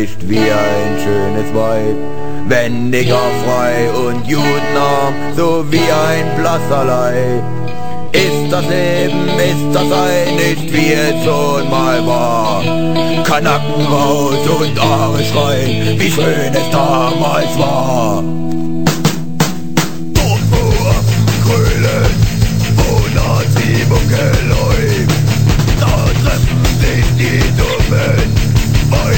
nicht wie ein schönes Weib, wenn Nigger frei und Judenarm, so wie ein blasser Leib. Ist das Leben, ist das ein nicht wie es schon mal war? Kanacken raus und Aare schreien, wie schön es damals war. Die Dummen,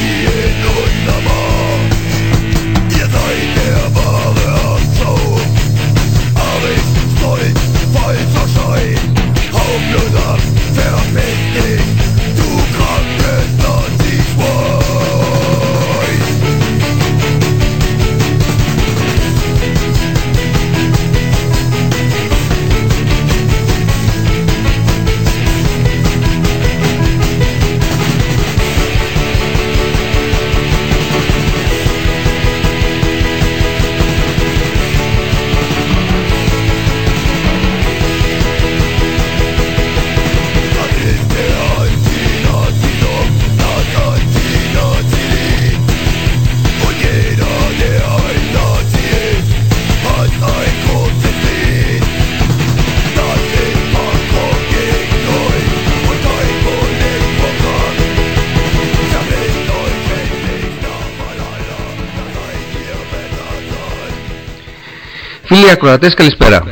yeah. Φίλοι ακροατές καλησπέρα.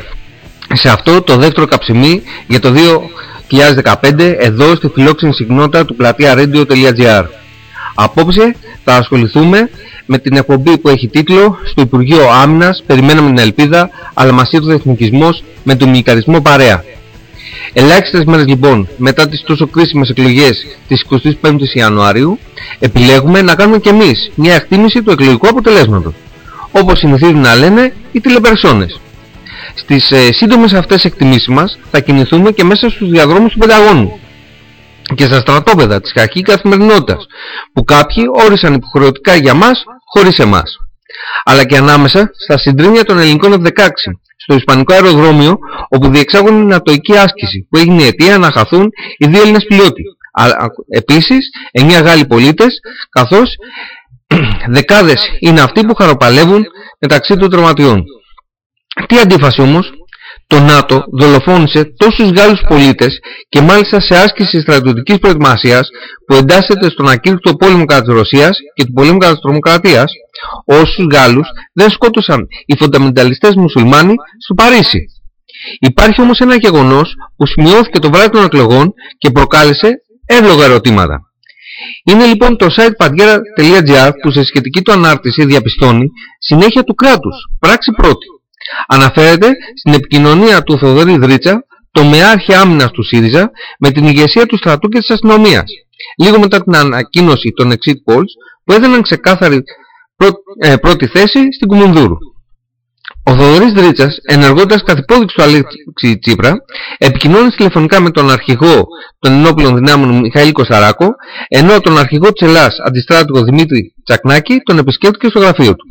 Σε αυτό το δεύτερο καψιμί για το 2015 εδώ στη φιλόξενη συχνότητα του πλατεία radio.gr. Απόψε θα ασχοληθούμε με την εκπομπή που έχει τίτλο «Στο Υπουργείο Άμυνας περιμέναμε την ελπίδα, αλλά μας ήρθε ο εθνικισμός με τον μιλικαρισμό παρέα». Ελάχιστες μέρες λοιπόν μετά τις τόσο κρίσιμες εκλογές της 25ης Ιανουαρίου επιλέγουμε να κάνουμε και εμείς μια εκτίμηση του εκλογικού αποτελέσματος όπως συνηθίζουν να λένε οι τηλεπερσόνες. Στις ε, σύντομες αυτές εκτιμήσεις μας θα κινηθούμε και μέσα στους διαδρόμους του Πενταγώνου και στα στρατόπεδα της κακή καθημερινότητας που κάποιοι όρισαν υποχρεωτικά για μας χωρίς εμάς. Αλλά και ανάμεσα στα συντρίμια των ελληνικών F-16 στο Ισπανικό αεροδρόμιο όπου διεξάγουν την ατοική άσκηση που έγινε η αιτία να χαθούν οι δύο Έλληνες πιλότοι. Αλλά επίσης 9 Γάλλοι πολίτες καθώς δεκάδες είναι αυτοί που χαροπαλεύουν μεταξύ των τροματιών. Τι αντίφαση όμως, το ΝΑΤΟ δολοφόνησε τόσους Γάλλους πολίτες και μάλιστα σε άσκηση στρατιωτικής προετοιμασίας που εντάσσεται στον ακήρυκτο πόλεμο κατά της Ρωσίας και του πολέμου κατά της τρομοκρατίας, όσους Γάλλους δεν σκότωσαν οι φονταμενταλιστές μουσουλμάνοι στο Παρίσι. Υπάρχει όμως ένα γεγονός που σημειώθηκε το βράδυ των εκλογών και προκάλεσε εύλογα ερωτήματα. Είναι λοιπόν το site pantera.gr που σε σχετική του ανάρτηση διαπιστώνει συνέχεια του κράτους, πράξη πρώτη. Αναφέρεται στην επικοινωνία του Θοδωρή Δρίτσα, το μεάρχη άμυνας του ΣΥΡΙΖΑ, με την ηγεσία του στρατού και της αστυνομίας. Λίγο μετά την ανακοίνωση των exit polls που έδιναν ξεκάθαρη ε, πρώτη θέση στην Κουμουνδούρου. Ο Θοδωρής Δρίτσας, ενεργώντας καθ' υπόδειξη του Αλέξη Τσίπρα, επικοινώνησε τηλεφωνικά με τον αρχηγό των ενόπλων δυνάμεων Μιχαήλ Κωνσταράκο, ενώ τον αρχηγό της Ελλάς, αντιστράτηγο Δημήτρη Τσακνάκη, τον επισκέπτηκε στο γραφείο του.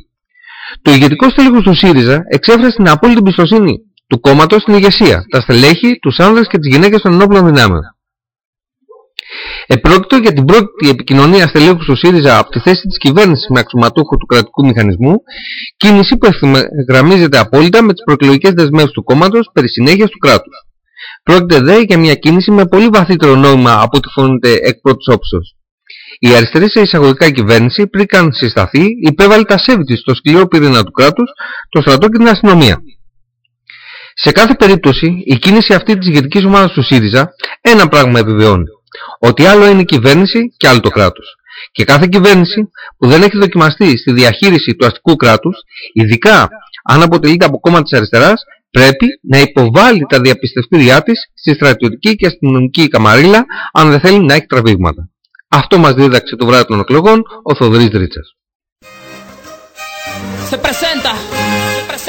Το ηγετικό στέλεχος του ΣΥΡΙΖΑ εξέφρασε την απόλυτη εμπιστοσύνη του κόμματος στην ηγεσία, τα στελέχη, τους άνδρες και τις γυναίκες των ενόπλων δυνάμεων. Επρόκειτο για την πρώτη επικοινωνία στελέχους του ΣΥΡΙΖΑ από τη θέση της κυβέρνησης με αξιωματούχο του κρατικού μηχανισμού, κίνηση που γραμμίζεται απόλυτα με τις προεκλογικές δεσμεύσεις του κόμματος περί συνέχειας του κράτους. Πρόκειται δε για μια κίνηση με πολύ βαθύτερο νόημα από ό,τι φαίνεται εκ πρώτης όψεως. Η αριστερή σε εισαγωγικά κυβέρνηση, πριν καν συσταθεί, υπέβαλε τα σέβη της στο σκληρό πυρήνα του κράτους, το στρατό και την αστυνομία. Σε κάθε περίπτωση, η κίνηση αυτή της ηγετικής ομάδας του ΣΥΡΙΖΑ ένα πράγμα επιβεβαιώνει ότι άλλο είναι η κυβέρνηση και άλλο το κράτος. Και κάθε κυβέρνηση που δεν έχει δοκιμαστεί στη διαχείριση του αστικού κράτους, ειδικά αν αποτελείται από κόμμα της αριστεράς, πρέπει να υποβάλει τα διαπιστευτήριά της στη στρατιωτική και αστυνομική καμαρίλα αν δεν θέλει να έχει τραβήγματα. Αυτό μας δίδαξε το βράδυ των εκλογών ο Θοδωρής Δρίτσας. Se presenta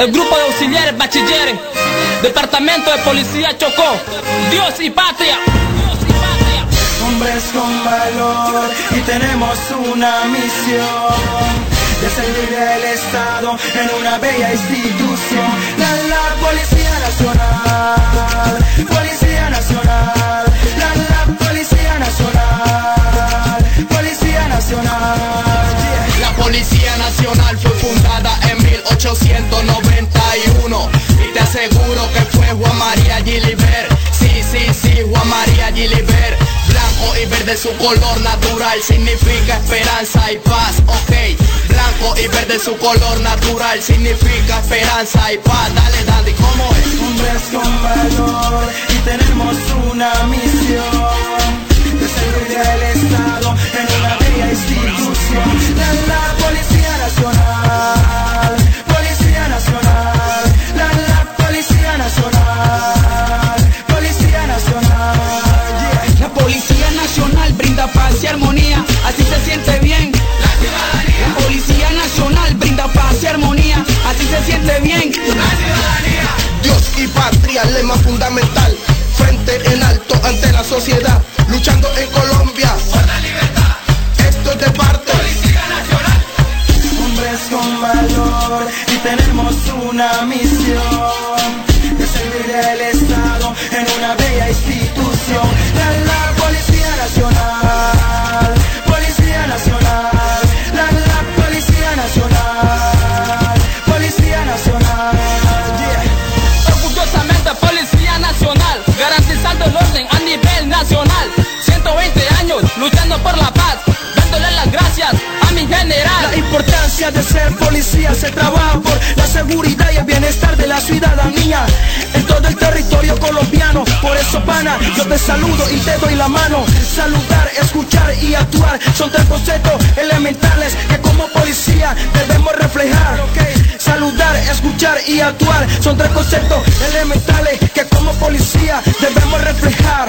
el grupo de auxiliares bachilleres, Departamento de Policía Chocó, Dios y Patria. Hombres con valor y tenemos una misión de servir al Estado en una bella institución. La, la Policía Nacional, Policía Nacional, la, la Policía Nacional, Policía Nacional. La Policía Nacional fue fundada en 1891 y te aseguro que fue Juan María Gilibert. Sí, sí, sí, Juan María Gilibert verde su color natural significa esperanza y paz, ok. Blanco y verde su color natural significa esperanza y paz. Dale, Daddy, ¿cómo es? Hombres con valor y tenemos una misión de servir al Estado bien. Dios y patria, lema fundamental. Frente en alto ante la sociedad, luchando en Colombia. Esto es de parte. Policía Nacional. Hombres con valor y tenemos una misión de ser policía se trabaja por la seguridad y el bienestar de la ciudadanía en todo el territorio colombiano. Por eso, pana, yo te saludo y te doy la mano. Saludar, escuchar y actuar son tres conceptos elementales que como policía debemos reflejar. Saludar, escuchar y actuar son tres conceptos elementales que como policía debemos reflejar.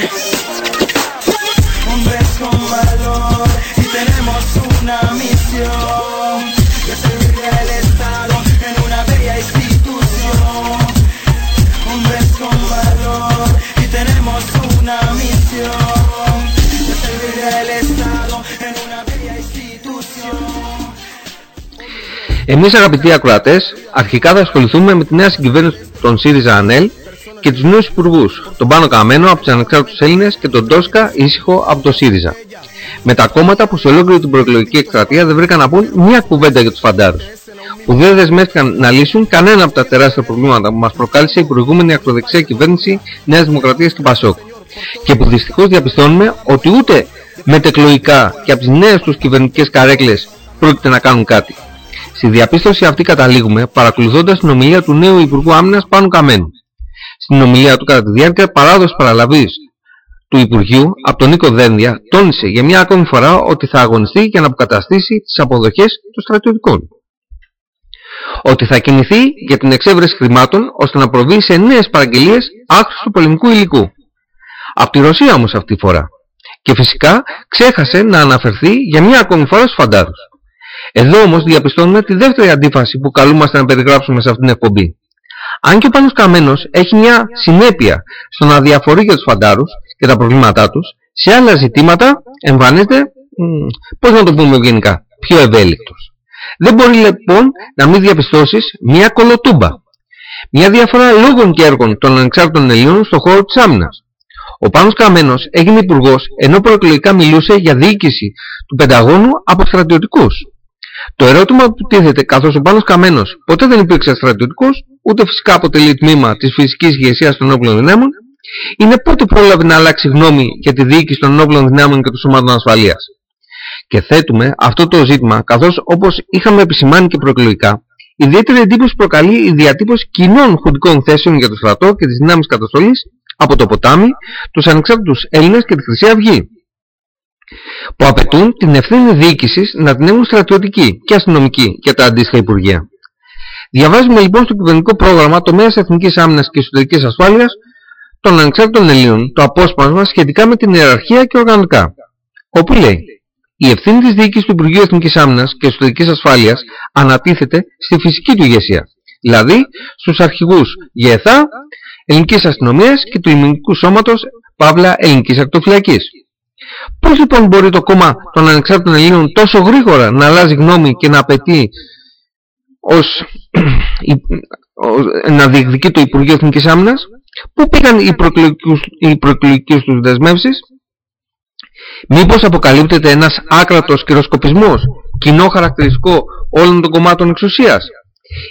Εμείς αγαπητοί ακροατές, αρχικά θα ασχοληθούμε με τη νέα συγκυβέρνηση των ΣΥΡΙΖΑ ΑΝΕΛ και τους νέους υπουργούς, τον Πάνο Καμένο από τους Ανεξάρτητους Έλληνες και τον Τόσκα Ήσυχο από το ΣΥΡΙΖΑ. Με τα κόμματα που σε ολόκληρη την προεκλογική εκστρατεία δεν βρήκαν να πούν μια κουβέντα για τους φαντάρους. Που δεν δεσμεύτηκαν να λύσουν κανένα από τα τεράστια προβλήματα που μας προκάλεσε η προηγούμενη ακροδεξιά κυβέρνηση Νέας Δημοκρατίας και Πασόκ. Και που δυστυχώς διαπιστώνουμε ότι ούτε μετεκλογικά και από τις νέες τους κυβερνητικές καρέκλες πρόκειται να κάνουν κάτι. Στη διαπίστωση αυτή καταλήγουμε παρακολουθώντας την ομιλία του νέου Υπουργού Άμυνας Πάνου Καμένου. Στην ομιλία του κατά τη διάρκεια παράδοσης παραλαβής του Υπουργείου από τον Νίκο Δένδια τόνισε για μια ακόμη φορά ότι θα αγωνιστεί για να αποκαταστήσει τις αποδοχές των στρατιωτικών. Ότι θα κινηθεί για την εξέβρεση χρημάτων ώστε να προβεί σε νέες παραγγελίες άχρηστου πολεμικού υλικού. Από τη Ρωσία όμως αυτή τη φορά. Και φυσικά ξέχασε να αναφερθεί για μια ακόμη φορά στους φαντάρους. Εδώ όμως διαπιστώνουμε τη δεύτερη αντίφαση που καλούμαστε να περιγράψουμε σε αυτήν την εκπομπή. Αν και ο Πάνος Καμένος έχει μια συνέπεια στο να διαφορεί για τους φαντάρους και τα προβλήματά τους, σε άλλα ζητήματα εμφανίζεται, πώς να το πούμε ευγενικά, πιο ευέλικτος. Δεν μπορεί λοιπόν να μην διαπιστώσεις μια κολοτούμπα. Μια διαφορά λόγων και έργων των ανεξάρτητων Ελλήνων στον χώρο της άμυνας. Ο Πάνος Καμένος έγινε υπουργός ενώ προεκλογικά μιλούσε για διοίκηση του Πενταγώνου από στρατιωτικούς. Το ερώτημα που τίθεται καθώς ο Πάνος Καμένος ποτέ δεν υπήρξε στρατιωτικός, ούτε φυσικά αποτελεί τμήμα της φυσικής ηγεσίας των όπλων δυνάμων, είναι πότε πρόλαβε να αλλάξει γνώμη για τη διοίκηση των όπλων δυνάμων και των σωμάτων ασφαλείας. Και θέτουμε αυτό το ζήτημα καθώς όπως είχαμε επισημάνει και προεκλογικά, ιδιαίτερη εντύπωση προκαλεί η διατύπωση κοινών χουντικών θέσεων για το στρατό και τις δυνάμεις καταστολής από το ποτάμι, τους ανεξάρτητους Έλληνες και τη Χρυσή Αυγή που απαιτούν την ευθύνη διοίκησης να την έχουν στρατιωτική και αστυνομική για τα αντίστοιχα Υπουργεία. Διαβάζουμε λοιπόν στο κυβερνητικό πρόγραμμα τομέας Εθνικής Άμυνας και Εσωτερικής Ασφάλειας των Ανεξάρτητων Ελλήνων το απόσπασμα σχετικά με την ιεραρχία και οργανικά. Όπου λέει η ευθύνη της διοίκησης του Υπουργείου Εθνικής Άμυνας και Εσωτερικής Ασφάλειας ανατίθεται στη φυσική του ηγεσία, δηλαδή στους αρχηγούς ΓΕΘΑ, Ελληνικής Αστυνομίας και του Λιμενικού Σώματος Παύλα Ελληνικής Ακτοφυλακής. Πώς λοιπόν μπορεί το κόμμα των ανεξάρτητων Ελλήνων τόσο γρήγορα να αλλάζει γνώμη και να απαιτεί ως, να διεκδικεί το Υπουργείο Εθνικής Άμυνας; Πού πήγαν οι προεκλογικές, τους δεσμεύσεις; Μήπως αποκαλύπτεται ένας άκρατος κυροσκοπισμός κοινό χαρακτηριστικό όλων των κομμάτων εξουσίας;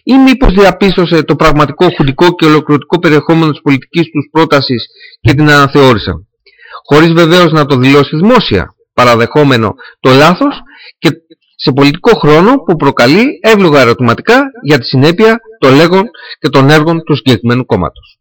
Ή μήπως διαπίστωσε το πραγματικό χουντικό και ολοκληρωτικό περιεχόμενο της πολιτικής τους πρότασης και την αναθεώρησαν; Χωρίς βεβαίως να το δηλώσει δημόσια, παραδεχόμενο το λάθος και σε πολιτικό χρόνο που προκαλεί εύλογα ερωτηματικά για τη συνέπεια των λέγων και των έργων του συγκεκριμένου κόμματος.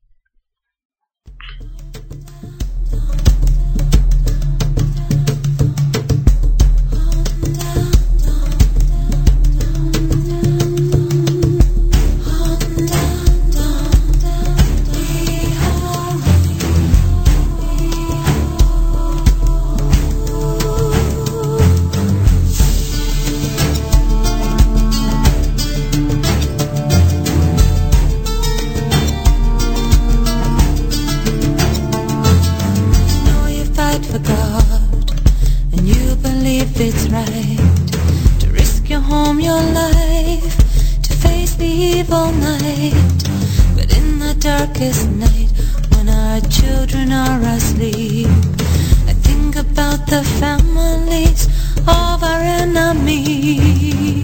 Darkest night when our children are asleep. I think about the families of our enemies.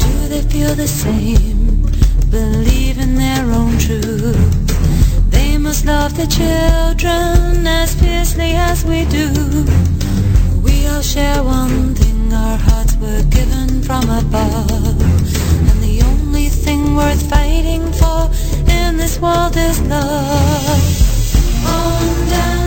Do they feel the same? Believe in their own truth? Must love the children as fiercely as we do. We all share one thing, our hearts were given from above. And the only thing worth fighting for in this world is love. On and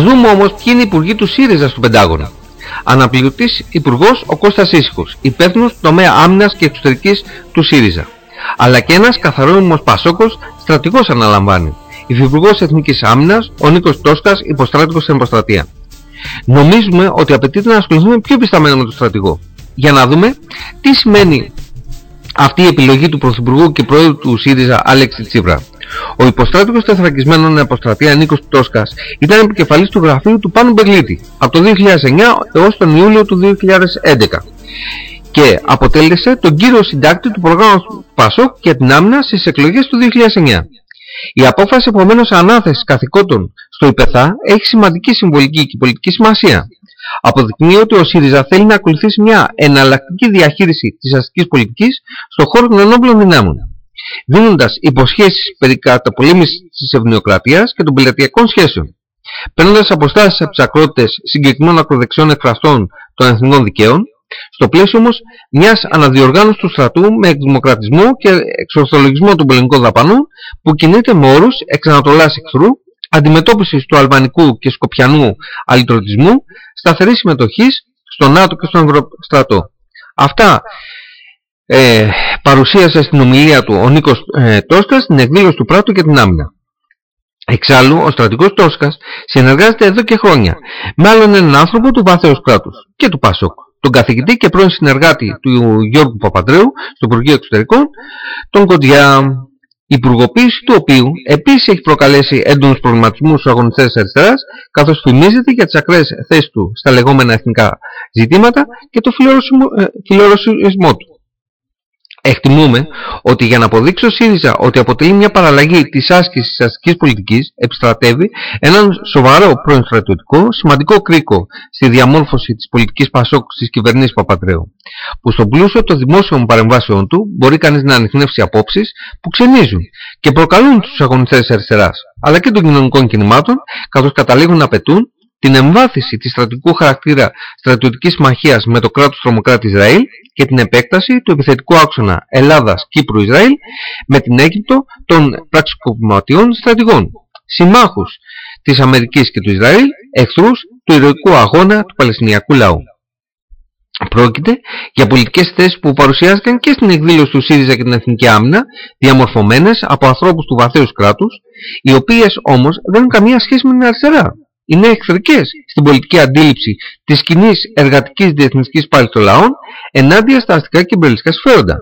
Ας δούμε όμως ποιοι είναι οι υπουργοί του ΣΥΡΙΖΑ στο Πεντάγωνο. Αναπληρωτής υπουργός ο Κώστας Ήσυχος, υπεύθυνος τομέα άμυνας και εξωτερικής του ΣΥΡΙΖΑ. Αλλά και ένας καθαρόμιμος Πασόκος στρατηγός αναλαμβάνει. Υφυπουργός Εθνικής Άμυνας, ο Νίκος Τόσκας, υποστράτηγος στην Εμποστρατεία. Νομίζουμε ότι απαιτείται να ασχοληθούμε πιο πισταμένα με τον στρατηγό. Για να δούμε τι σημαίνει αυτή η επιλογή του Πρωθυπουργού και Πρόεδρου του ΣΥΡΙΖΑ Άλεξη Τσίπρα. Ο υποστράτηγος του εθρακισμένων αποστρατεία Νίκος Τόσκας ήταν επικεφαλής του γραφείου του Πάνου Μπεγλίτη από το 2009 έως τον Ιούλιο του 2011 και αποτέλεσε τον κύριο συντάκτη του προγράμματος ΠΑΣΟΚ για την άμυνα στις εκλογές του 2009. Η απόφαση επομένως ανάθεσης καθηκόντων στο ΙΠΕΘΑ έχει σημαντική συμβολική και πολιτική σημασία. Αποδεικνύει ότι ο ΣΥΡΙΖΑ θέλει να ακολουθήσει μια εναλλακτική διαχείριση της αστικής πολιτικής στον χώρο των ενόπλων δυνάμων, δίνοντας υποσχέσεις περί καταπολέμησης της ευνοιοκρατίας και των πελατειακών σχέσεων, παίρνοντας αποστάσεις από τις ακρότητες συγκεκριμένων ακροδεξιών εκφραστών των εθνικών δικαίων, στο πλαίσιο όμως μιας αναδιοργάνωσης του στρατού με εκδημοκρατισμό και εξορθολογισμό των πολεμικών δαπανών που κινείται με όρους εξ Ανατολάς εχθρού, αντιμετώπισης του αλβανικού και σκοπιανού αλυτρωτισμού, σταθερής συμμετοχής στο ΝΑΤΟ και στον Ευρωστρατό. Αυτά ε, παρουσίασε στην ομιλία του ο Νίκος ε, Τόσκας στην εκδήλωση του Πράτου και την άμυνα. Εξάλλου, ο στρατηγός Τόσκας συνεργάζεται εδώ και χρόνια με άλλον έναν άνθρωπο του βάθεως κράτους και του ΠΑΣΟΚ τον καθηγητή και πρώην συνεργάτη του Γιώργου Παπαντρέου στο Υπουργείο Εξωτερικών, τον Κοντιά, η υπουργοποίηση του οποίου επίσης έχει προκαλέσει έντονους προβληματισμούς στους αγωνιστές της αριστεράς, καθώς φημίζεται για τις ακραίες θέσεις του στα λεγόμενα εθνικά ζητήματα και το φιλορωσισμό ε, του. Εκτιμούμε ότι για να αποδείξει ο ΣΥΡΙΖΑ ότι αποτελεί μια παραλλαγή της άσκησης της αστικής πολιτικής επιστρατεύει έναν σοβαρό πρώην στρατιωτικό, σημαντικό κρίκο στη διαμόρφωση της πολιτικής Πασόκ της κυβερνήσης Παπατρέου, που στον πλούσιο των δημόσιων παρεμβάσεων του μπορεί κανείς να ανοιχνεύσει απόψεις που ξενίζουν και προκαλούν τους αγωνιστές της αριστεράς, αλλά και των κοινωνικών κινημάτων, καθώς καταλήγουν να πετούν την εμβάθυνση της στρατιωτικού χαρακτήρα στρατιωτικής συμμαχίας με το κράτος τρομοκράτη Ισραήλ και την επέκταση του επιθετικού άξονα Ελλάδας-Κύπρου-Ισραήλ με την Αίγυπτο των πραξικοπηματιών στρατηγών, συμμάχους της Αμερικής και του Ισραήλ, εχθρούς του ηρωικού αγώνα του Παλαιστινιακού λαού. Πρόκειται για πολιτικές θέσεις που παρουσιάστηκαν και στην εκδήλωση του ΣΥΡΙΖΑ και την Εθνική Άμυνα, διαμορφωμένες από ανθρώπους του βαθέως κράτους, οι οποίες όμως δεν έχουν καμία σχέση με την αριστερά είναι εχθρικές στην πολιτική αντίληψη της κοινής εργατικής διεθνιστικής πάλης των λαών ενάντια στα αστικά και εμπελιστικά συμφέροντα.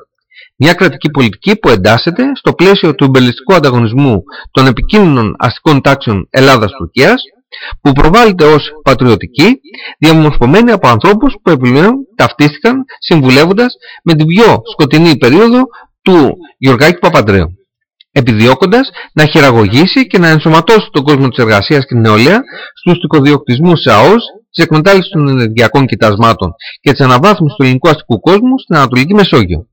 Μια κρατική πολιτική που εντάσσεται στο πλαίσιο του εμπελιστικού ανταγωνισμού των επικίνδυνων αστικών τάξεων Ελλάδας-Τουρκίας, που προβάλλεται ως πατριωτική, διαμορφωμένη από ανθρώπους που επιπλέον ταυτίστηκαν συμβουλεύοντας με την πιο σκοτεινή περίοδο του Γεωργάκη Παπαντρέου επιδιώκοντας να χειραγωγήσει και να ενσωματώσει τον κόσμο της εργασίας και την νεολαία στους τυκοδιοκτισμούς ΑΟΣ, της εκμετάλλευσης των ενεργειακών κοιτασμάτων και της αναβάθμισης του ελληνικού αστικού κόσμου στην Ανατολική Μεσόγειο.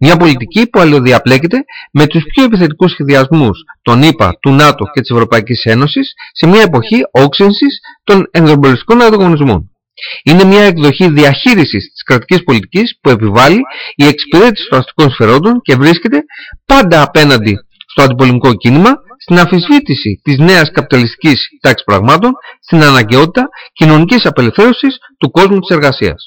Μια πολιτική που αλληλοδιαπλέκεται με τους πιο επιθετικούς σχεδιασμούς των ΗΠΑ, του ΝΑΤΟ και της Ευρωπαϊκής Ένωσης σε μια εποχή όξυνσης των ενδομπολιστικών ανταγωνισμών. Είναι μια εκδοχή διαχείρισης της κρατικής πολιτικής που επιβάλλει η εξυπηρέτηση των αστικών σφαιρόντων και βρίσκεται πάντα απέναντι στο αντιπολεμικό κίνημα, στην αφισβήτηση της νέας καπιταλιστικής τάξης πραγμάτων, στην αναγκαιότητα κοινωνικής απελευθέρωσης του κόσμου της εργασίας.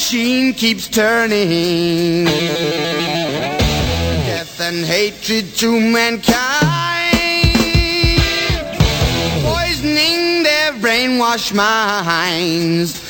Machine keeps turning. Death and hatred to mankind. Poisoning their brainwashed minds.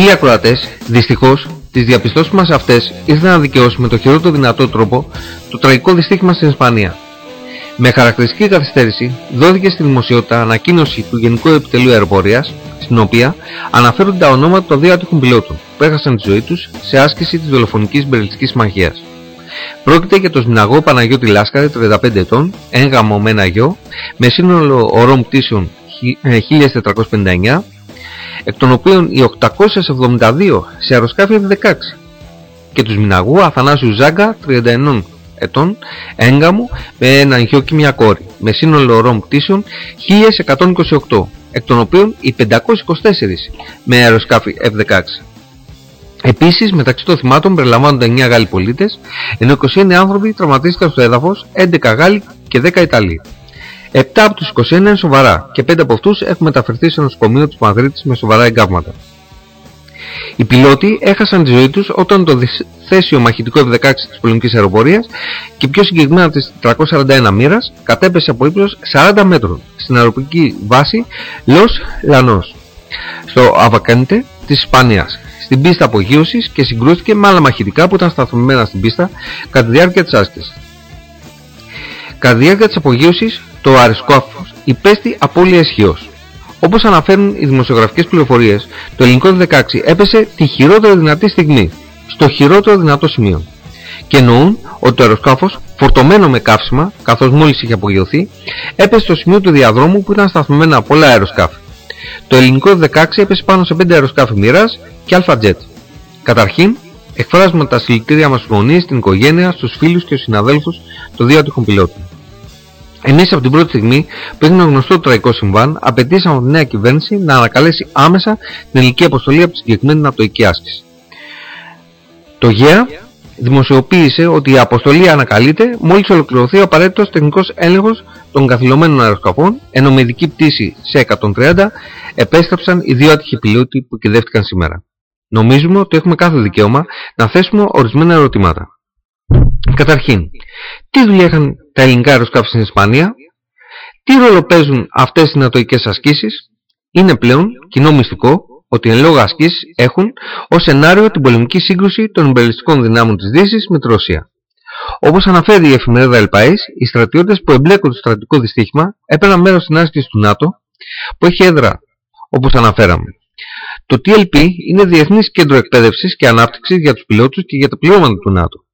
Φίλοι ακροατές, δυστυχώς, τις διαπιστώσεις μας αυτές ήρθαν να δικαιώσουν με το χειρότερο δυνατό τρόπο το τραγικό δυστύχημα στην Ισπανία. Με χαρακτηριστική καθυστέρηση δόθηκε στη δημοσιότητα ανακοίνωση του Γενικού Επιτελείου Αεροπορίας, στην οποία αναφέρονται τα ονόματα των δύο άτυχων πιλότων που έχασαν τη ζωή τους σε άσκηση της δολοφονικής μπερλιστικής συμμαχίας. Πρόκειται για τον Σμιναγό Παναγιώτη Λάσκαρη, 35 ετών, έγγαμο με ένα γιο, με σύνολο ορών πτήσεων χι- ε, 1459 εκ των οποίων οι 872 σε αεροσκάφη F-16 και τους Μιναγού Αθανάσιου Ζάγκα 31 ετών έγκαμου με ένα γιο και μια κόρη με σύνολο ρομ πτήσεων 1128 εκ των οποίων οι 524 με αεροσκάφη F-16. Επίσης μεταξύ των θυμάτων περιλαμβάνονται 9 Γάλλοι πολίτες ενώ 29 άνθρωποι τραυματίστηκαν στο έδαφος 11 Γάλλοι και 10 Ιταλοί. 7 από τους 21 είναι σοβαρά και 5 από αυτούς έχουν μεταφερθεί σε νοσοκομείο της Μαδρίτης με σοβαρά εγκάβματα. Οι πιλότοι έχασαν τη ζωή τους όταν το θέσιο μαχητικό F-16 της πολεμικής αεροπορίας και πιο συγκεκριμένα της 341 μοίρας κατέπεσε από ύψος 40 μέτρων στην αεροπορική βάση Los Lanos στο Αβακάντε της Ισπανίας στην πίστα απογείωσης και συγκρούστηκε με άλλα μαχητικά που ήταν σταθμισμένα στην πίστα κατά τη διάρκεια της άσκησης. Κατά τη διάρκεια της απογείωσης το αεροσκάφος υπέστη απώλεια ισχύως. Όπως αναφέρουν οι δημοσιογραφικές πληροφορίες, το ελληνικό 16 έπεσε τη χειρότερη δυνατή στιγμή, στο χειρότερο δυνατό σημείο. Και εννοούν ότι το αεροσκάφος, φορτωμένο με καύσιμα, καθώς μόλις είχε απογειωθεί, έπεσε στο σημείο του διαδρόμου που ήταν σταθμισμένα πολλά αεροσκάφη. Το ελληνικό 16 έπεσε πάνω σε 5 αεροσκάφη μοίρας και αλφα-jet. Καταρχήν, εκφράζουμε τα συλληπιτήριά μας γονείς, στην οικογένεια, στους φίλους και στους συναδέλφους των δύο άτυχων πιλότων. Εμείς από την πρώτη στιγμή που έγινε γνωστό το τραγικό συμβάν, απαιτήσαμε από τη νέα κυβέρνηση να ανακαλέσει άμεσα την ελληνική αποστολή από τη συγκεκριμένη ναυτοϊκή άσκηση. Το ΓΕΑ δημοσιοποίησε ότι η αποστολή ανακαλείται μόλις ολοκληρωθεί ο απαραίτητος τεχνικός έλεγχος των καθυλωμένων αεροσκαφών, ενώ με ειδική πτήση σε 130 επέστρεψαν οι δύο άτυχοι πιλότοι που κυδεύτηκαν σήμερα. Νομίζουμε ότι έχουμε κάθε δικαίωμα να θέσουμε ορισμένα ερωτήματα. Καταρχήν, τι δουλειά είχαν τα ελληνικά αεροσκάφη στην Ισπανία, τι ρόλο παίζουν αυτές οι νατοικές ασκήσεις, είναι πλέον κοινό μυστικό ότι εν λόγω ασκήσεις έχουν ως σενάριο την πολεμική σύγκρουση των εμπεριστικών δυνάμων της Δύσης με τη Ρωσία. Όπως αναφέρει η εφημερίδα El οι στρατιώτες που εμπλέκονται στο στρατικό δυστύχημα έπαιρναν μέρος στην άσκηση του ΝΑΤΟ που έχει έδρα, όπως αναφέραμε. Το TLP είναι Διεθνής Κέντρο Εκπαίδευσης και Ανάπτυξης για τους πιλότους και για τα πληρώματα του ΝΑΤΟ.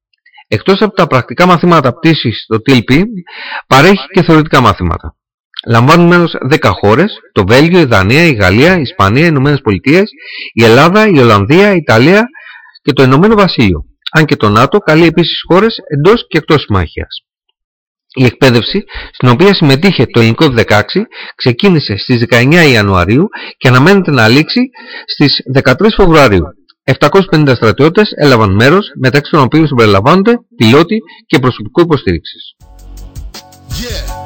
Εκτός από τα πρακτικά μαθήματα πτήσης στο TLP, παρέχει και θεωρητικά μαθήματα. Λαμβάνουν μέρος 10 χώρες, το Βέλγιο, η Δανία, η Γαλλία, η Ισπανία, οι Ηνωμένες Πολιτείες, η Ελλάδα, η Ολλανδία, η Ιταλία και το Ηνωμένο Βασίλειο. Αν και το ΝΑΤΟ καλεί επίσης χώρες εντός και εκτός συμμαχίας. Η εκπαίδευση, στην οποία συμμετείχε το ελληνικό 16, ξεκίνησε στις 19 Ιανουαρίου και αναμένεται να λήξει στις 13 Φεβρουαρίου. 750 στρατιώτες έλαβαν μέρος, μεταξύ των οποίων συμπεριλαμβάνονται πιλότοι και προσωπικό υποστήριξης. Yeah.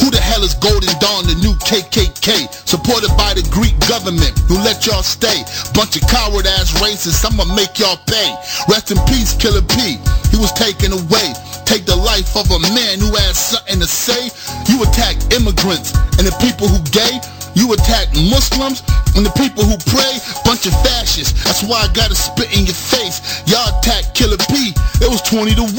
Who the hell is Golden Dawn, the new KKK? Supported by the Greek government who let y'all stay. Bunch of coward ass racists, I'ma make y'all pay. Rest in peace, Killer P. He was taken away. Take the life of a man who has something to say. You attack immigrants and the people who gay. You attack Muslims and the people who pray, bunch of fascists. That's why I gotta spit in your face. Y'all attack Killer P, it was 20 to 1.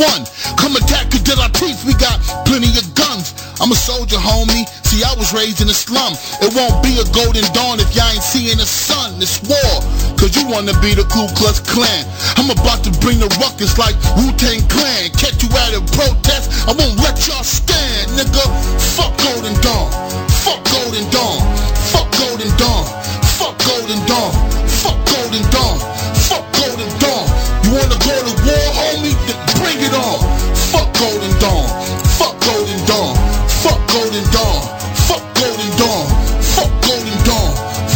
Come attack Kadilatif, we got plenty of guns. I'm a soldier, homie. See, I was raised in a slum. It won't be a golden dawn if y'all ain't seeing the sun. This war, cause you wanna be the Ku Klux Klan. I'm about to bring the ruckus like Wu-Tang Clan. Catch you at a protest, I won't let y'all stand, nigga. Fuck Golden Dawn. Fuck Golden Dawn. Fuck Golden Dawn. Fuck Golden Dawn. Fuck Golden Dawn. Fuck Golden Dawn. You wanna go to war, homie? Then bring it on. Fuck Golden Dawn. Fuck Golden Dawn. Fuck Golden Dawn. Fuck Golden Dawn. Fuck Golden Dawn.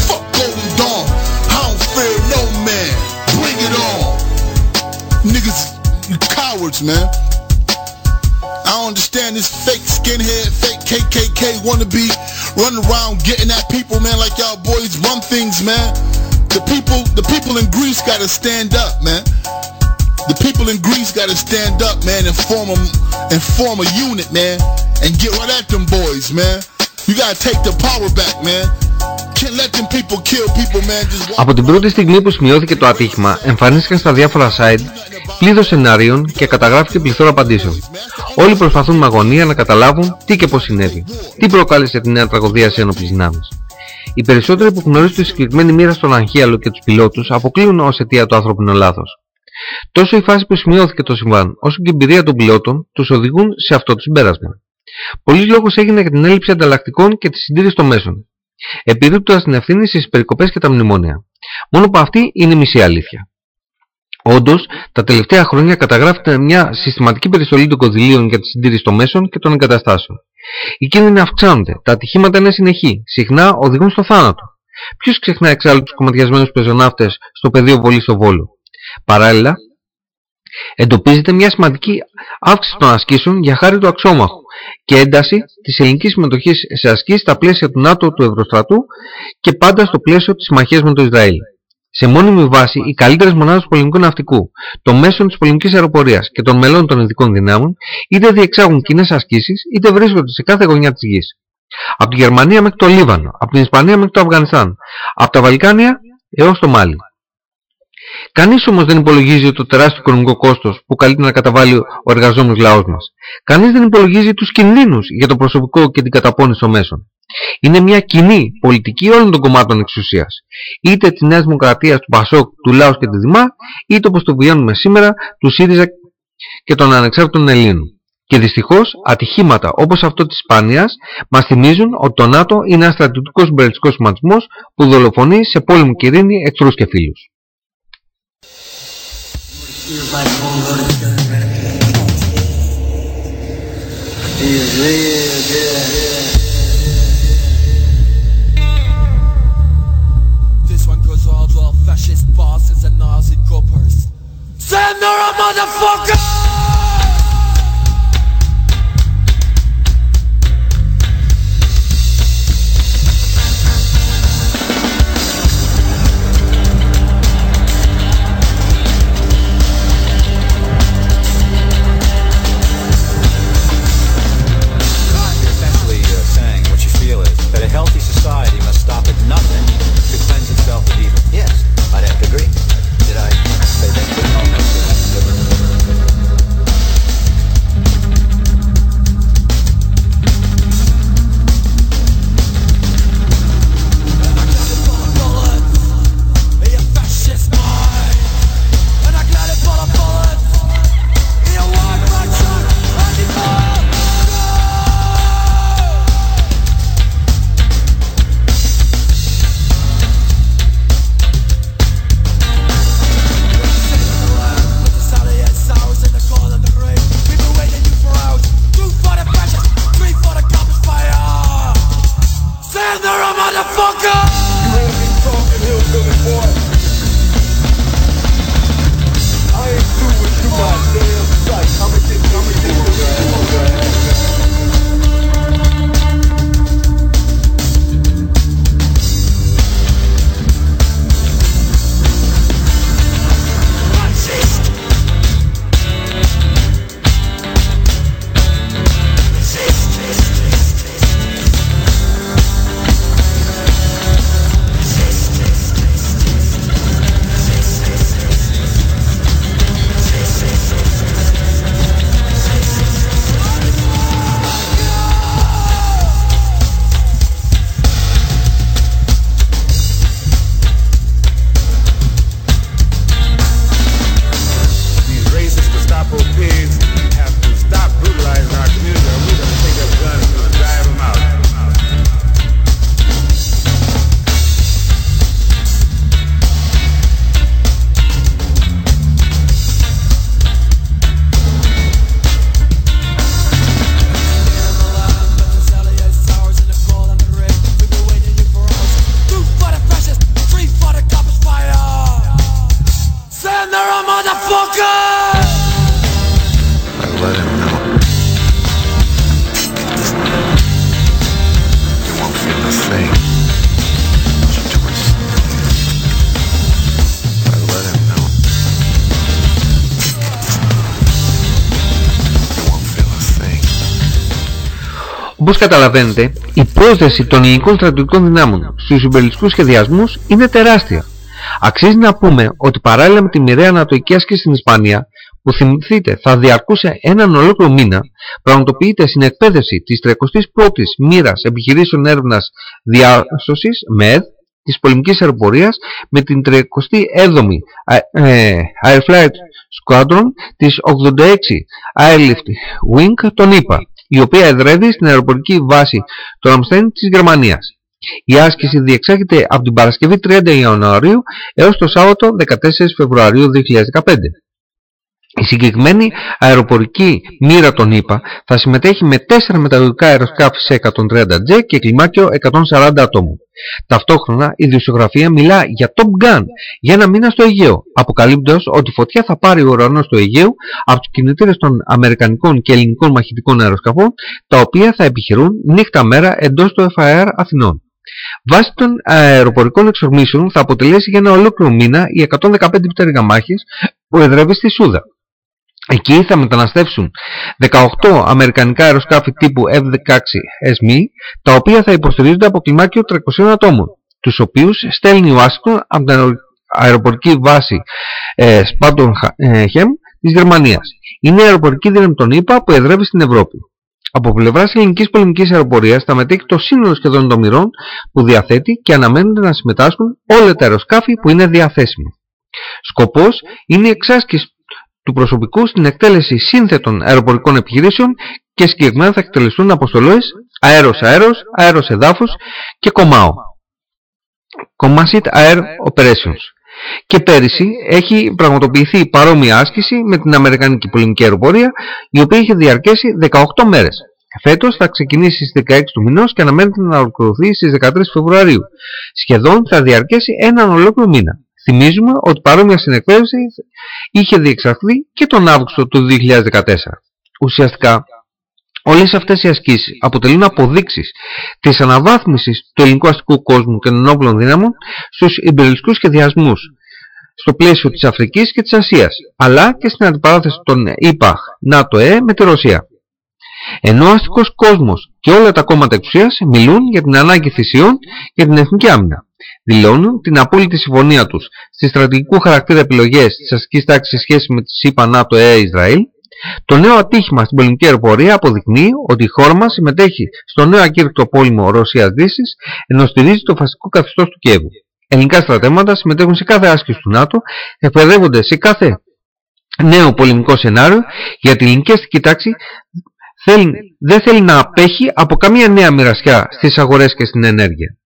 Fuck Golden Dawn. I don't fear no man. Bring it on. Niggas, you cowards, man. I don't understand this fake skinhead, fake KKK wannabe running around getting at people, man, like y'all boys run things, man. The people, the people in Greece gotta stand up, man. The people in Greece gotta stand up, man, and form a, and form a unit, man, and get right at them boys, man. You gotta take the power back, man. Από την πρώτη στιγμή που σημειώθηκε το ατύχημα, εμφανίστηκαν στα διάφορα site πλήθος σενάριων και καταγράφηκε πληθώρα απαντήσεων. Όλοι προσπαθούν με αγωνία να καταλάβουν τι και πώς συνέβη. Τι προκάλεσε τη νέα τραγωδία σε ένοπλες δυνάμεις. Οι περισσότεροι που γνωρίζουν τη συγκεκριμένη μοίρα στον Αγχίαλο και τους πιλότους αποκλείουν ως αιτία το ανθρώπινο λάθος. Τόσο η φάση που σημειώθηκε το συμβάν, όσο και η εμπειρία των πιλότων τους οδηγούν σε αυτό το συμπέρασμα. Πολλής λόγος έγινε για την έλλειψη ανταλλακτικών και τη συντήρηση των μέσων. Επιρρύπτοντα την ευθύνη στις περικοπές και τα μνημόνια. Μόνο που αυτή είναι η μισή αλήθεια. Όντως, τα τελευταία χρόνια καταγράφεται μια συστηματική περιστολή των κονδυλίων για τη συντήρηση των μέσων και των εγκαταστάσεων. Οι κίνδυνοι αυξάνονται, τα ατυχήματα είναι συνεχή, συχνά οδηγούν στο θάνατο. Ποιος ξεχνά εξάλλου τους κομματιασμένους πεζοναύτες στο πεδίο βολής στο Βόλο. Παράλληλα, εντοπίζεται μια σημαντική αύξηση των ασκήσεων για χάρη του αξιόμαχου και ένταση της ελληνικής συμμετοχής σε ασκήσεις στα πλαίσια του ΝΑΤΟ του Ευρωστρατού και πάντα στο πλαίσιο της συμμαχίας με το Ισραήλ σε μόνιμη βάση οι καλύτερες μονάδες του πολεμικού ναυτικού, των μέσων της πολεμικής αεροπορίας και των μελών των ειδικών δυνάμεων είτε διεξάγουν κοινές ασκήσεις είτε βρίσκονται σε κάθε γωνιά της γης. Από τη Γερμανία μέχρι το Λίβανο, από την Ισπανία μέχρι το Αφγανιστάν, από τα Βαλκάνια έως το Μάλι. Κανείς όμως δεν υπολογίζει το τεράστιο οικονομικό κόστος που καλείται να καταβάλει ο εργαζόμενος λαός μας. Κανείς δεν υπολογίζει τους κινδύνους για το προσωπικό και την καταπώνηση των μέσων. Είναι μια κοινή πολιτική όλων των κομμάτων εξουσίας. Είτε της Νέας Δημοκρατίας, του Πασόκ, του Λάους και της Δημά, είτε όπως το βιώνουμε σήμερα, του ΣΥΡΙΖΑ και των ανεξάρτητων Ελλήνων. Και δυστυχώς ατυχήματα όπως αυτό της Ισπανίας μας θυμίζουν ότι το ΝΑΤΟ είναι ένας στρατιωτικός συμπεριλιστικός σχηματισμός που δολοφονεί σε πόλεμο και ειρήνη εχθρούς και Here's my phone going to turn He real good. This one goes all to all fascist bosses and Nazi coppers. Send her a motherfucker! stop at nothing. Όπως καταλαβαίνετε, η πρόσθεση των ελληνικών στρατιωτικών δυνάμεων στους συμπεριλιστικούς σχεδιασμούς είναι τεράστια. Αξίζει να πούμε ότι παράλληλα με τη μοιραία ανατοική άσκηση στην Ισπανία, που θυμηθείτε θα διαρκούσε έναν ολόκληρο μήνα, πραγματοποιείται στην εκπαίδευση της 31ης μοίρας επιχειρήσεων έρευνας διάσωσης, ΜΕΔ, της πολεμικής αεροπορίας με την 37η ε, Air Flight Squadron της 86 Airlift Wing των ΗΠΑ, η οποία εδρεύει στην αεροπορική βάση των Αμστέν της Γερμανίας. Η άσκηση διεξάγεται από την Παρασκευή 30 Ιανουαρίου έως το Σάββατο 14 Φεβρουαρίου 2015. Η συγκεκριμένη αεροπορική μοίρα των ΗΠΑ θα συμμετέχει με 4 μεταδοτικά αεροσκάφη σε 130J και κλιμάκιο 140 ατόμων. Ταυτόχρονα η δημοσιογραφία μιλά για Top Gun για ένα μήνα στο Αιγαίο, αποκαλύπτοντας ότι η φωτιά θα πάρει ο ουρανός του Αιγαίου από τους κινητήρες των Αμερικανικών και Ελληνικών μαχητικών αεροσκαφών, τα οποία θα επιχειρούν νύχτα μέρα εντός του FAR Αθηνών. Βάσει των αεροπορικών εξορμήσεων θα αποτελέσει για ένα ολόκληρο μήνα οι 115 πτέρυγα μάχης που εδρεύει στη Σούδα. Εκεί θα μεταναστεύσουν 18 αμερικανικά αεροσκάφη τύπου F-16SME, τα οποία θα υποστηρίζονται από κλιμάκιο 300 ατόμων, τους οποίους στέλνει ο Άσκτον από την αεροπορική βάση ε, Spandonham της Γερμανίας. Είναι η αεροπορική δύναμη των ΗΠΑ που εδρεύει στην Ευρώπη. Από πλευράς ελληνικής πολεμικής αεροπορίας θα μετέχει το σύνολο σχεδόν των μοιρών που διαθέτει και αναμένονται να συμμετάσχουν όλα τα αεροσκάφη που είναι διαθέσιμα. Σκοπός είναι η εξάσκηση του προσωπικού στην εκτέλεση σύνθετων αεροπορικών επιχειρήσεων και συγκεκριμένα θα εκτελεστούν αποστολές αέρος-αέρος, αέρος-εδάφους και κομμάω. Composite Air Operations. Και πέρυσι έχει πραγματοποιηθεί παρόμοια άσκηση με την Αμερικανική πολεμική αεροπορία, η οποία είχε διαρκέσει 18 μέρες. Φέτος θα ξεκινήσει στις 16 του μηνός και αναμένεται να ολοκληρωθεί στις 13 Φεβρουαρίου. Σχεδόν θα διαρκέσει έναν ολόκληρο μήνα. Θυμίζουμε ότι παρόμοια συνεκπαίδευση είχε διεξαχθεί και τον Αύγουστο του 2014. Ουσιαστικά, όλες αυτές οι ασκήσεις αποτελούν αποδείξεις της αναβάθμισης του ελληνικού αστικού κόσμου και των όπλων δύναμων στους υπερελιστικούς σχεδιασμούς στο πλαίσιο της Αφρικής και της Ασίας, αλλά και στην αντιπαράθεση των ΙΠΑΧ, ΝΑΤΟ, ΕΕ με τη Ρωσία. Ενώ ο αστικός κόσμος και όλα τα κόμματα εξουσίας μιλούν για την ανάγκη θυσιών για την εθνική άμυνα δηλώνουν την απόλυτη συμφωνία τους στις στρατηγικού χαρακτήρα επιλογές της αστικής τάξης σε σχέση με τη ΣΥΠΑ, ΝΑΤΟ, ΕΕ, Ισραήλ, το νέο ατύχημα στην πολιτική αεροπορία αποδεικνύει ότι η χώρα μας συμμετέχει στο νέο ακήρυκτο πόλεμο Ρωσίας-Δύσης ενώ στηρίζει το φασικό καθεστώς του Κιέβου. Ελληνικά στρατεύματα συμμετέχουν σε κάθε άσκηση του ΝΑΤΟ, εκπαιδεύονται σε κάθε νέο πολεμικό σενάριο γιατί η ελληνική αστική τάξη δεν θέλει να απέχει από καμία νέα μοιρασιά στις αγορές και στην ενέργεια.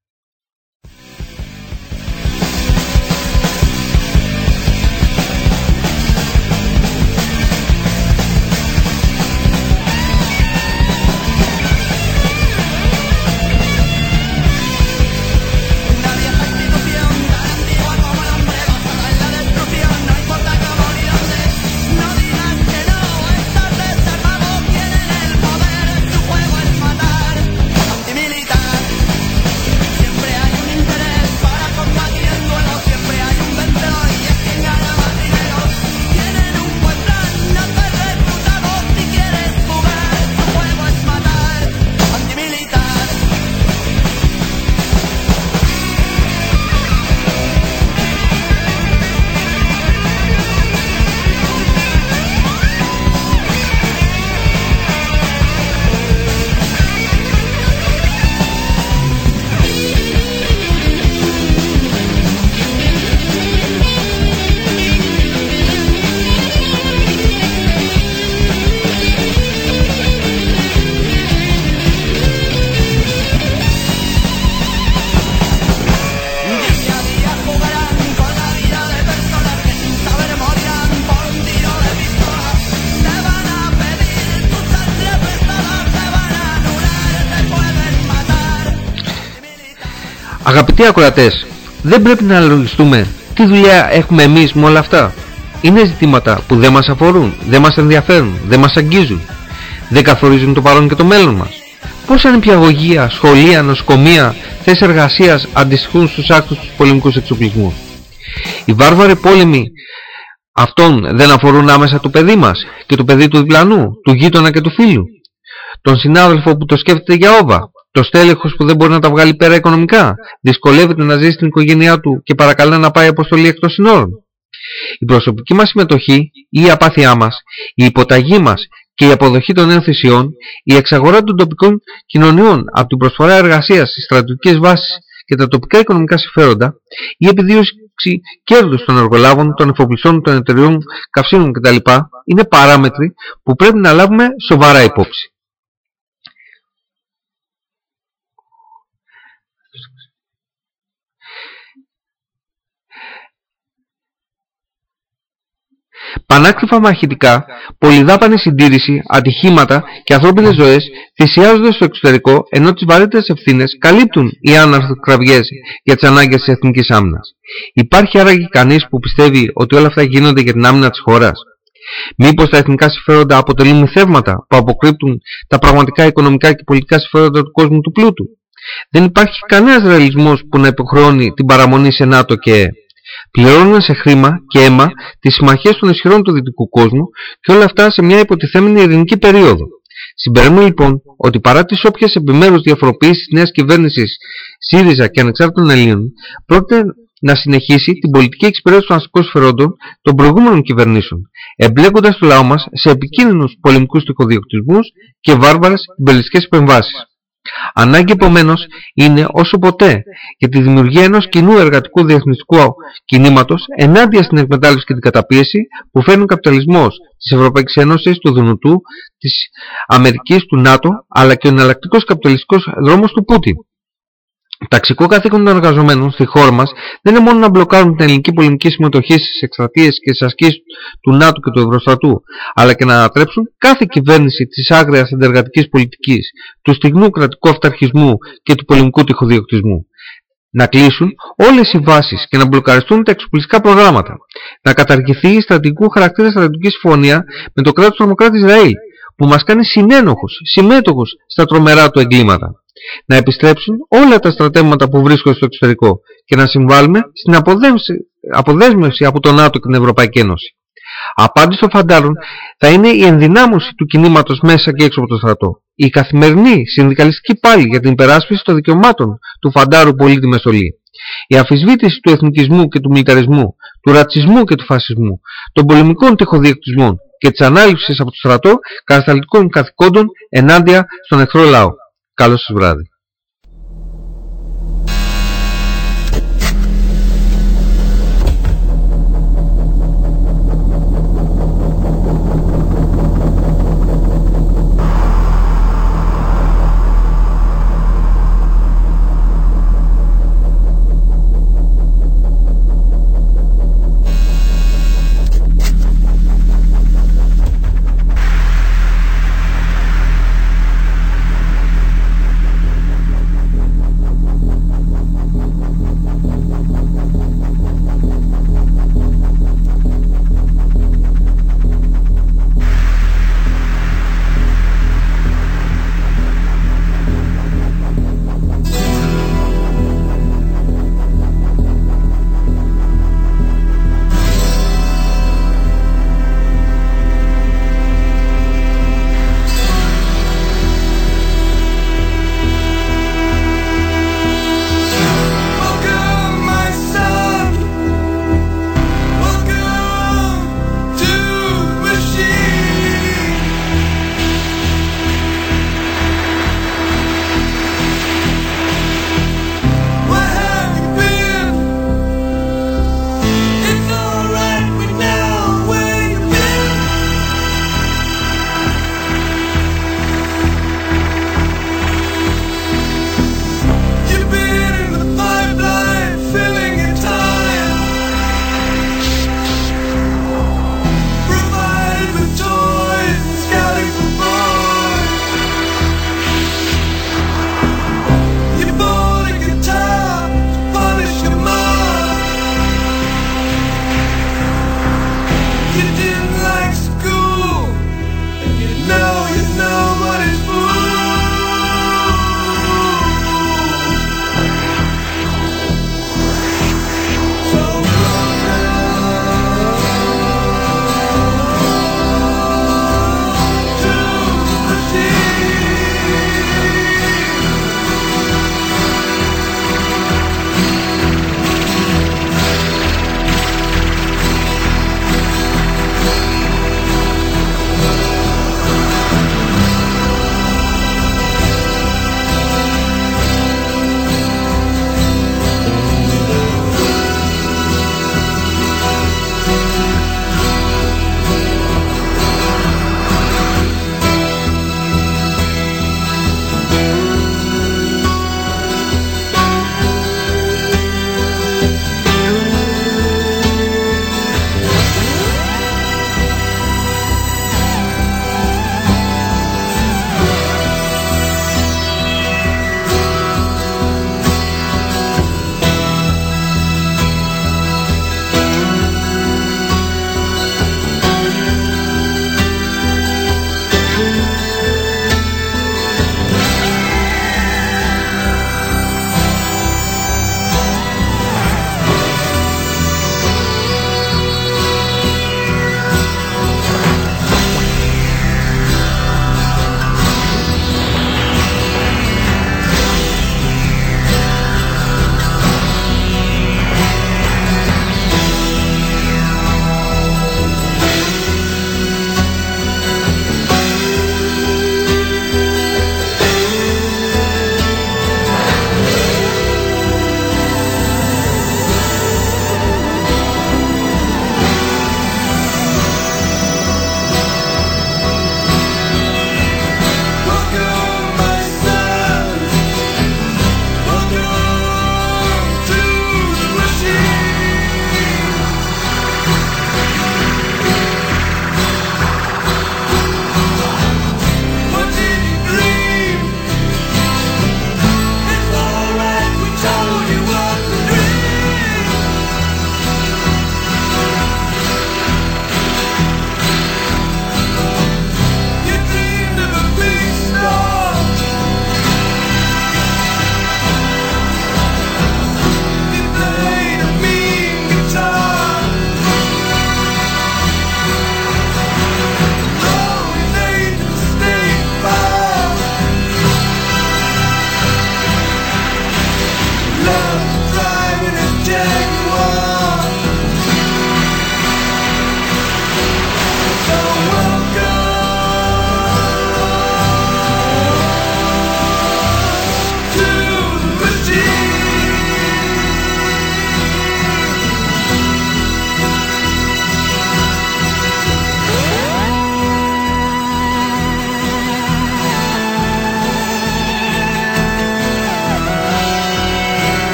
Αγαπητοί ακροατές, δεν πρέπει να αναλογιστούμε τι δουλειά έχουμε εμείς με όλα αυτά. Είναι ζητήματα που δεν μας αφορούν, δεν μας ενδιαφέρουν, δεν μας αγγίζουν. Δεν καθορίζουν το παρόν και το μέλλον μας. Πώς ανυπιαγωγία, σχολεία, νοσοκομεία, θέσεις εργασίας αντιστοιχούν στους άκτους τους πολεμικούς εξοπλισμούς; Οι βάρβαροι πόλεμοι αυτών δεν αφορούν άμεσα το παιδί μας και το παιδί του διπλανού, του γείτονα και του φίλου. Τον συνάδελφο που το σκέφτεται για όβα, το στέλεχος που δεν μπορεί να τα βγάλει πέρα οικονομικά, δυσκολεύεται να ζει στην οικογένειά του και παρακαλά να πάει αποστολή εκτός συνόρων. Η προσωπική μας συμμετοχή ή η απάθειά μας, η υποταγή μας και η αποδοχή των νέων θυσιών, η εξαγορά των τοπικών κοινωνιών από την προσφορά εργασίας στις στρατιωτικές βάσεις και τα τοπικά οικονομικά συμφέροντα, η επιδίωση κέρδους των εργολάβων, των εφοπλιστών, των εταιριών καυσίμων κτλ. είναι παράμετροι που πρέπει να λάβουμε σοβαρά υπόψη. Πανάκριβα μαχητικά, πολυδάπανη συντήρηση, ατυχήματα και ανθρώπινες ζωές θυσιάζονται στο εξωτερικό ενώ τις βαρύτερες ευθύνες καλύπτουν οι άναρθροκραυγές για τις ανάγκες της εθνικής άμυνας. Υπάρχει άραγε κανείς που πιστεύει ότι όλα αυτά γίνονται για την άμυνα της χώρας; Μήπως τα εθνικά συμφέροντα αποτελούν μυθεύματα που αποκρύπτουν τα πραγματικά οικονομικά και πολιτικά συμφέροντα του κόσμου του πλούτου; Δεν υπάρχει κανένας ρεαλισμός που να υποχρεώνει την παραμονή σε ΝΑΤΟ και πληρώνουν σε χρήμα και αίμα τις συμμαχίες των ισχυρών του δυτικού κόσμου και όλα αυτά σε μια υποτιθέμενη ειρηνική περίοδο. Συμπεραίνουμε λοιπόν ότι παρά τις όποιες επιμέρους διαφοροποιήσεις της νέας κυβέρνησης ΣΥΡΙΖΑ και ανεξάρτητων Ελλήνων, πρόκειται να συνεχίσει την πολιτική εξυπηρέτηση των αστικών σφαιρόντων των προηγούμενων κυβερνήσεων, εμπλέκοντας το λαό μας σε επικίνδυνους πολεμικούς τυχοδιοκτισμούς και βάρβαρες υπεριστικές επεμβάσεις. Ανάγκη επομένως είναι όσο ποτέ για τη δημιουργία ενός κοινού εργατικού διεθνιστικού κινήματος ενάντια στην εκμετάλλευση και την καταπίεση που φέρνει ο καπιταλισμός της Ευρωπαϊκής Ένωσης, του Δουνουτού, της Αμερικής, του ΝΑΤΟ, αλλά και ο εναλλακτικός καπιταλιστικός δρόμος του Πούτιν. Ταξικό καθήκον των εργαζομένων στη χώρα μας δεν είναι μόνο να μπλοκάρουν την ελληνική πολεμική συμμετοχή στις εκστρατείες και στις ασκήσεις του ΝΑΤΟ και του Ευρωστρατού, αλλά και να ανατρέψουν κάθε κυβέρνηση της άγριας αντεργατική πολιτικής, του στιγνού κρατικού αυταρχισμού και του πολεμικού τυχοδιοκτισμού. Να κλείσουν όλες οι βάσεις και να μπλοκαριστούν τα εξοπλιστικά προγράμματα. Να καταργηθεί η στρατηγικού χαρακτήρα στρατηγική συμφωνία με το κράτος τρομοκράτη Ισραήλ, που μας κάνει συνένοχου, συμμέτοχου στα τρομερά του εγκλήματα να επιστρέψουν όλα τα στρατεύματα που βρίσκονται στο εξωτερικό και να συμβάλλουμε στην αποδέσμευση από τον ΝΑΤΟ και την Ευρωπαϊκή Ένωση. Απάντηση των φαντάρων θα είναι η ενδυνάμωση του κινήματος μέσα και έξω από το στρατό. Η καθημερινή συνδικαλιστική πάλι για την υπεράσπιση των δικαιωμάτων του φαντάρου πολίτη Μεσολή. Η αφισβήτηση του εθνικισμού και του μιλιταρισμού, του ρατσισμού και του φασισμού, των πολεμικών τυχοδιεκτισμών και της ανάληψης από το στρατό κατασταλτικών καθηκόντων ενάντια στον εχθρό λαό. Carlos Sobrado.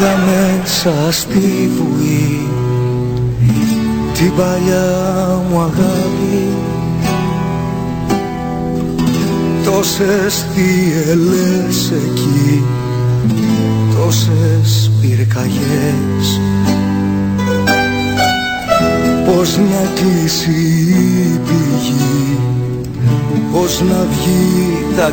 Είδα μέσα στη βουή την παλιά μου αγάπη. Τόσες θύελες εκεί. Τόσες πυρκαγιές. Πως να κλείσει η πηγή. Πως να βγει τα